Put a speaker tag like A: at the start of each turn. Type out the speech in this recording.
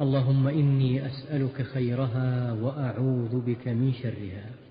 A: اللهم إني أسألك خيرها وأعوذ بك من شرها.